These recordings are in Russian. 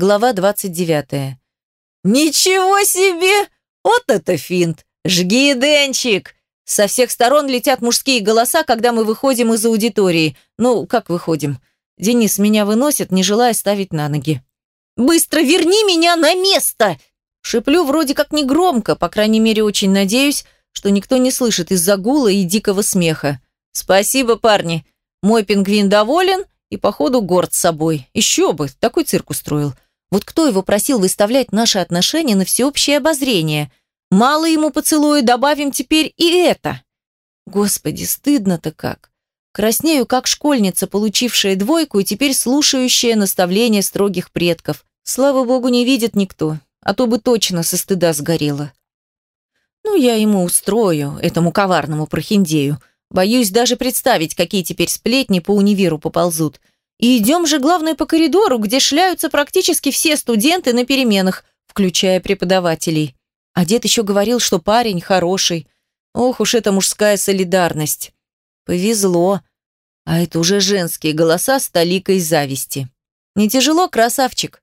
Глава 29. «Ничего себе! Вот это финт! Жги, Денчик!» Со всех сторон летят мужские голоса, когда мы выходим из аудитории. Ну, как выходим? Денис меня выносит, не желая ставить на ноги. «Быстро верни меня на место!» Шиплю вроде как не громко, по крайней мере, очень надеюсь, что никто не слышит из-за гула и дикого смеха. «Спасибо, парни. Мой пингвин доволен и, походу, горд собой. Еще бы, такой цирк устроил. Вот кто его просил выставлять наши отношения на всеобщее обозрение? Мало ему поцелуя, добавим теперь и это. Господи, стыдно-то как. Краснею, как школьница, получившая двойку и теперь слушающая наставления строгих предков. Слава богу, не видит никто, а то бы точно со стыда сгорела. Ну, я ему устрою, этому коварному прохиндею. Боюсь даже представить, какие теперь сплетни по универу поползут. И идем же, главное, по коридору, где шляются практически все студенты на переменах, включая преподавателей. А дед еще говорил, что парень хороший. Ох уж эта мужская солидарность. Повезло. А это уже женские голоса с толикой зависти. Не тяжело, красавчик?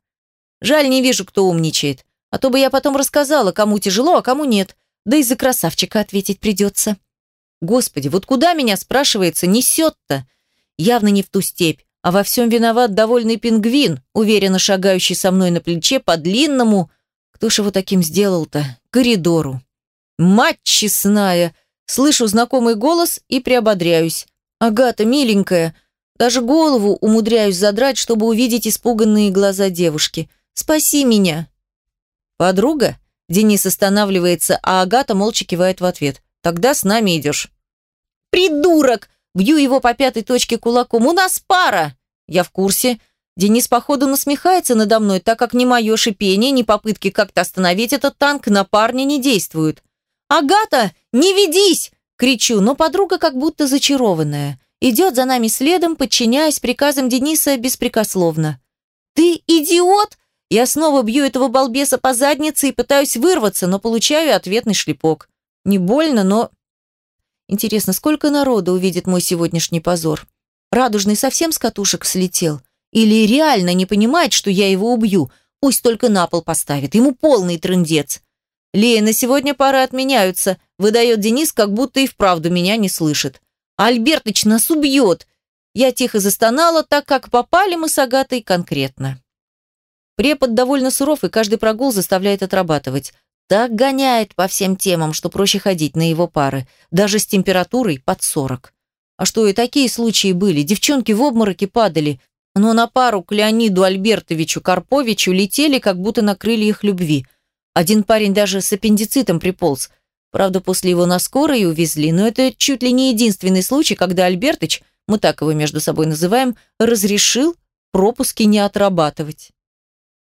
Жаль, не вижу, кто умничает. А то бы я потом рассказала, кому тяжело, а кому нет. Да и за красавчика ответить придется. Господи, вот куда меня, спрашивается, несет-то? Явно не в ту степь, а во всем виноват довольный пингвин, уверенно шагающий со мной на плече по длинному, кто ж его таким сделал-то, коридору. Мать честная! Слышу знакомый голос и приободряюсь. Агата, миленькая, даже голову умудряюсь задрать, чтобы увидеть испуганные глаза девушки. Спаси меня. Подруга? Денис останавливается, а Агата молча кивает в ответ. Тогда с нами идешь. «Придурок!» Бью его по пятой точке кулаком. «У нас пара!» Я в курсе. Денис, походу, насмехается надо мной, так как ни мое шипение, ни попытки как-то остановить этот танк на парня не действуют. «Агата, не ведись!» Кричу, но подруга как будто зачарованная. Идет за нами следом, подчиняясь приказам Дениса беспрекословно. «Ты идиот!» Я снова бью этого балбеса по заднице и пытаюсь вырваться, но получаю ответный шлепок. Не больно, но... Интересно, сколько народу увидит мой сегодняшний позор? Радужный совсем с катушек слетел? Или реально не понимает, что я его убью? Пусть только на пол поставит. Ему полный трындец. Лея, на сегодня пары отменяются. Выдает Денис, как будто и вправду меня не слышит. Альбертыч нас убьет. Я тихо застонала, так как попали мы с Агатой конкретно. Препод довольно суров, и каждый прогул заставляет отрабатывать. Так гоняет по всем темам, что проще ходить на его пары, даже с температурой под 40. А что и такие случаи были, девчонки в обмороке падали, но на пару к Леониду Альбертовичу Карповичу летели, как будто на крыльях любви. Один парень даже с аппендицитом приполз. Правда, после его на скорой увезли, но это чуть ли не единственный случай, когда Альбертыч, мы так его между собой называем, разрешил пропуски не отрабатывать.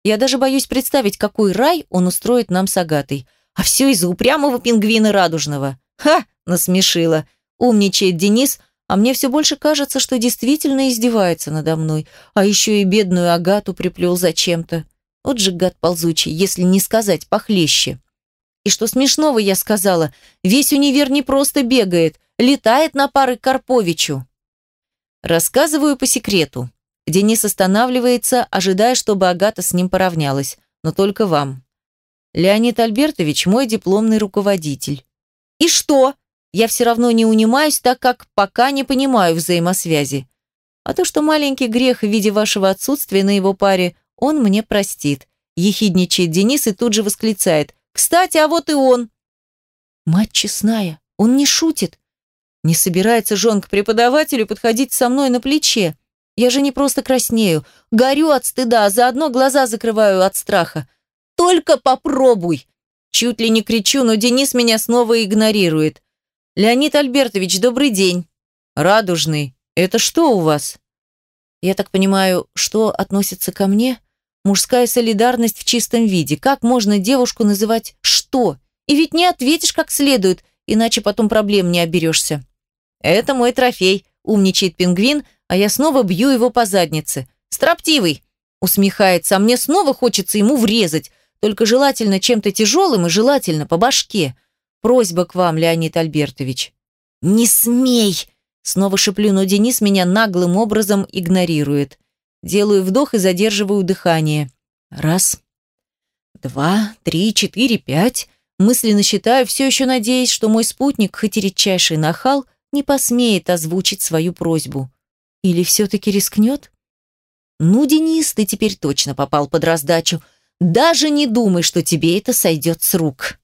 Я даже боюсь представить, какой рай он устроит нам с Агатой. А все из-за упрямого пингвина радужного. Ха! Насмешила. Умничает Денис, а мне все больше кажется, что действительно издевается надо мной. А еще и бедную Агату приплел зачем-то. Вот же гад ползучий, если не сказать похлеще. И что смешного я сказала, весь универ не просто бегает, летает на пары к Карповичу. Рассказываю по секрету. Денис останавливается, ожидая, чтобы Агата с ним поравнялась. Но только вам. Леонид Альбертович – мой дипломный руководитель. И что? Я все равно не унимаюсь, так как пока не понимаю взаимосвязи. А то, что маленький грех в виде вашего отсутствия на его паре, он мне простит. Ехидничает Денис и тут же восклицает. «Кстати, а вот и он!» Мать честная, он не шутит. Не собирается жен к преподавателю подходить со мной на плече. Я же не просто краснею, горю от стыда, а заодно глаза закрываю от страха. Только попробуй! Чуть ли не кричу, но Денис меня снова игнорирует. Леонид Альбертович, добрый день. Радужный. Это что у вас? Я так понимаю, что относится ко мне? Мужская солидарность в чистом виде. Как можно девушку называть «что»? И ведь не ответишь как следует, иначе потом проблем не оберешься. Это мой трофей, умничает пингвин, а я снова бью его по заднице. «Строптивый!» Усмехается, а мне снова хочется ему врезать, только желательно чем-то тяжелым и желательно по башке. Просьба к вам, Леонид Альбертович. «Не смей!» Снова шеплю, но Денис меня наглым образом игнорирует. Делаю вдох и задерживаю дыхание. Раз, два, три, четыре, пять. Мысленно считаю, все еще надеясь, что мой спутник, хоть и редчайший нахал, не посмеет озвучить свою просьбу. Или все-таки рискнет? Ну, Денис, ты теперь точно попал под раздачу. Даже не думай, что тебе это сойдет с рук.